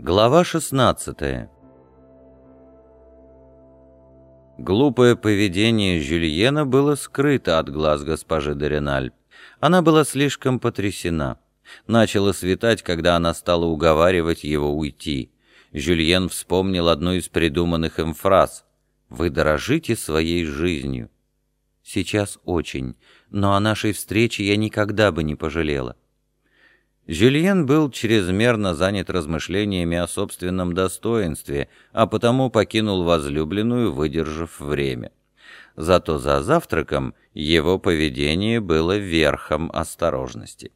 Глава 16 Глупое поведение Жюльена было скрыто от глаз госпожи Дориналь. Она была слишком потрясена. Начало светать, когда она стала уговаривать его уйти. Жюльен вспомнил одну из придуманных им фраз «Вы дорожите своей жизнью». «Сейчас очень, но о нашей встрече я никогда бы не пожалела». Жюльен был чрезмерно занят размышлениями о собственном достоинстве, а потому покинул возлюбленную, выдержав время. Зато за завтраком его поведение было верхом осторожности.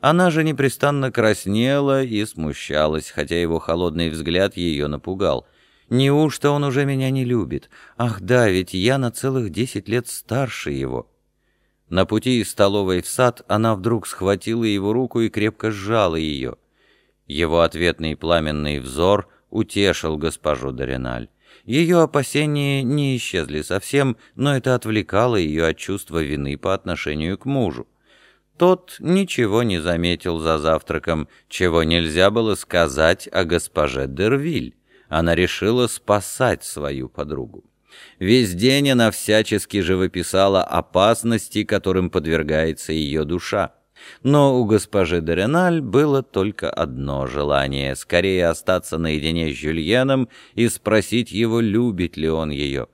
Она же непрестанно краснела и смущалась, хотя его холодный взгляд ее напугал. «Неужто он уже меня не любит? Ах да, ведь я на целых десять лет старше его». На пути из столовой в сад она вдруг схватила его руку и крепко сжала ее. Его ответный пламенный взор утешил госпожу Дориналь. Ее опасения не исчезли совсем, но это отвлекало ее от чувства вины по отношению к мужу. Тот ничего не заметил за завтраком, чего нельзя было сказать о госпоже Дервиль. Она решила спасать свою подругу. Весь день она всячески живописала опасности, которым подвергается ее душа. Но у госпожи Дереналь было только одно желание — скорее остаться наедине с Жюльеном и спросить его, любит ли он ее.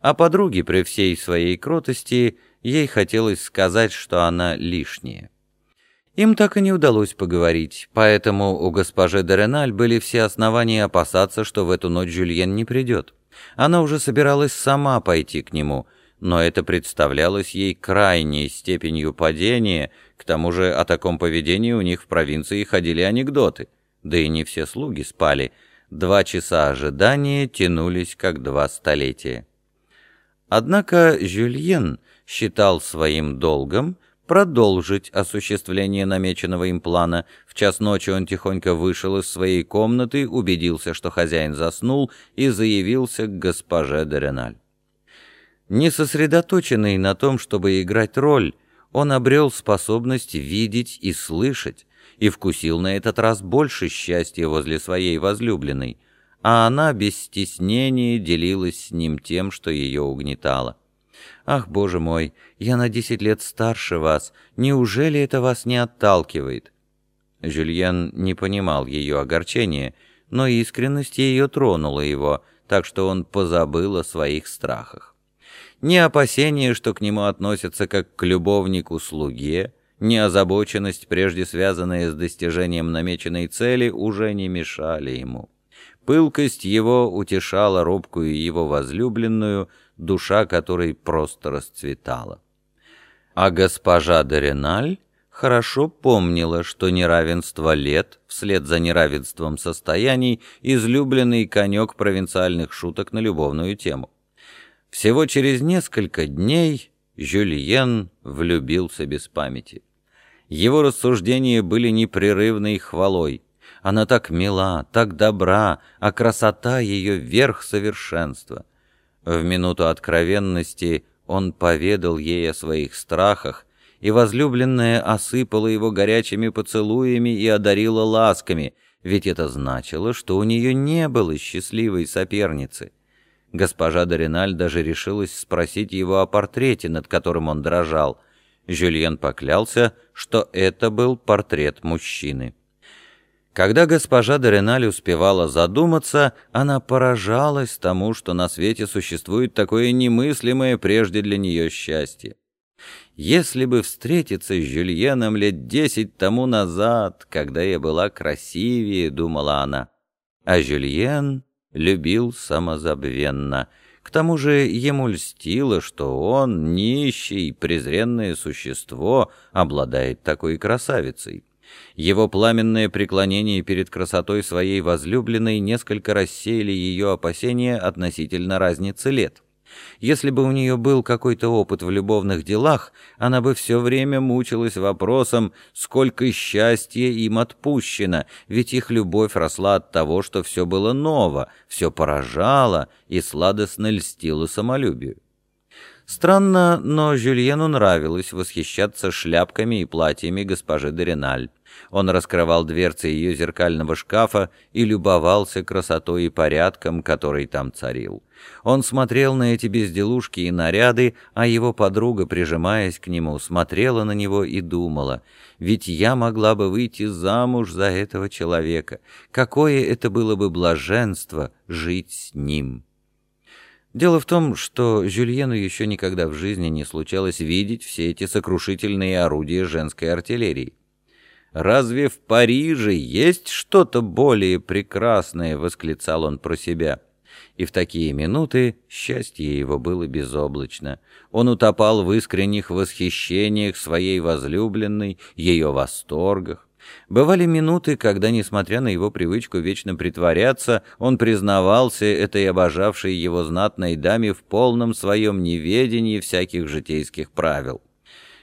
А подруге при всей своей кротости ей хотелось сказать, что она лишняя. Им так и не удалось поговорить, поэтому у госпожи Дереналь были все основания опасаться, что в эту ночь Жюльен не придет. Она уже собиралась сама пойти к нему, но это представлялось ей крайней степенью падения, к тому же о таком поведении у них в провинции ходили анекдоты, да и не все слуги спали. Два часа ожидания тянулись как два столетия. Однако Жюльен считал своим долгом продолжить осуществление намеченного им плана. В час ночи он тихонько вышел из своей комнаты, убедился, что хозяин заснул, и заявился к госпоже Дореналь. Не сосредоточенный на том, чтобы играть роль, он обрел способность видеть и слышать, и вкусил на этот раз больше счастья возле своей возлюбленной, а она без стеснения делилась с ним тем, что ее угнетало. Ах, боже мой, я на десять лет старше вас. Неужели это вас не отталкивает?» Жюльен не понимал ее огорчения, но искренность ее тронула его, так что он позабыл о своих страхах. Ни опасения, что к нему относятся как к любовнику-слуге, ни озабоченность, прежде связанная с достижением намеченной цели, уже не мешали ему. Пылкость его утешала робкую его возлюбленную, душа которой просто расцветала. А госпожа Дореналь хорошо помнила, что неравенство лет, вслед за неравенством состояний, излюбленный конек провинциальных шуток на любовную тему. Всего через несколько дней Жюльен влюбился без памяти. Его рассуждения были непрерывной хвалой. Она так мила, так добра, а красота ее верх совершенства. В минуту откровенности он поведал ей о своих страхах, и возлюбленная осыпала его горячими поцелуями и одарила ласками, ведь это значило, что у нее не было счастливой соперницы. Госпожа Дориналь даже решилась спросить его о портрете, над которым он дрожал. Жюльен поклялся, что это был портрет мужчины. Когда госпожа Дореналь успевала задуматься, она поражалась тому, что на свете существует такое немыслимое прежде для нее счастье. Если бы встретиться с Жюльеном лет десять тому назад, когда я была красивее, думала она. А Жюльен любил самозабвенно. К тому же ему льстило, что он, нищий, презренное существо, обладает такой красавицей. Его пламенное преклонение перед красотой своей возлюбленной несколько рассеяли ее опасения относительно разницы лет. Если бы у нее был какой-то опыт в любовных делах, она бы все время мучилась вопросом, сколько счастья им отпущено, ведь их любовь росла от того, что все было ново, все поражало и сладостно льстило самолюбию. Странно, но Жюльену нравилось восхищаться шляпками и платьями госпожи Дориналь. Он раскрывал дверцы ее зеркального шкафа и любовался красотой и порядком, который там царил. Он смотрел на эти безделушки и наряды, а его подруга, прижимаясь к нему, смотрела на него и думала, «Ведь я могла бы выйти замуж за этого человека. Какое это было бы блаженство жить с ним!» Дело в том, что Жюльену еще никогда в жизни не случалось видеть все эти сокрушительные орудия женской артиллерии. «Разве в Париже есть что-то более прекрасное?» — восклицал он про себя. И в такие минуты счастье его было безоблачно. Он утопал в искренних восхищениях своей возлюбленной, ее восторгах. Бывали минуты, когда, несмотря на его привычку вечно притворяться, он признавался этой обожавшей его знатной даме в полном своем неведении всяких житейских правил.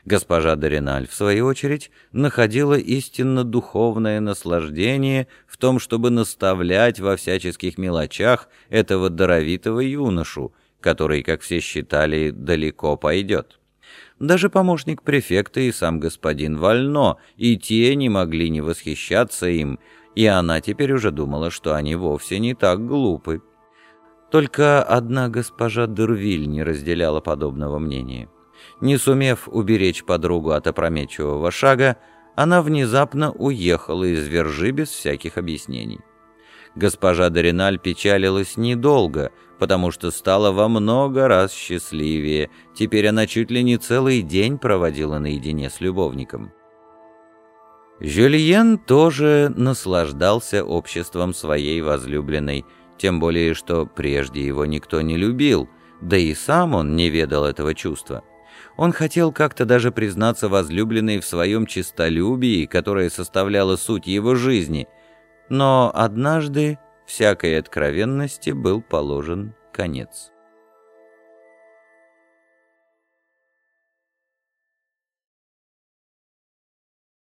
Госпожа Дориналь, в свою очередь, находила истинно духовное наслаждение в том, чтобы наставлять во всяческих мелочах этого даровитого юношу, который, как все считали, далеко пойдет. Даже помощник префекта и сам господин Вально, и те не могли не восхищаться им, и она теперь уже думала, что они вовсе не так глупы. Только одна госпожа Дервиль не разделяла подобного мнения. Не сумев уберечь подругу от опрометчивого шага, она внезапно уехала из Вержи без всяких объяснений. Госпожа Дориналь печалилась недолго, потому что стала во много раз счастливее. Теперь она чуть ли не целый день проводила наедине с любовником. Жюльен тоже наслаждался обществом своей возлюбленной, тем более что прежде его никто не любил, да и сам он не ведал этого чувства. Он хотел как-то даже признаться возлюбленной в своем честолюбии, которое составляло суть его жизни – но однажды всякой откровенности был положен конец.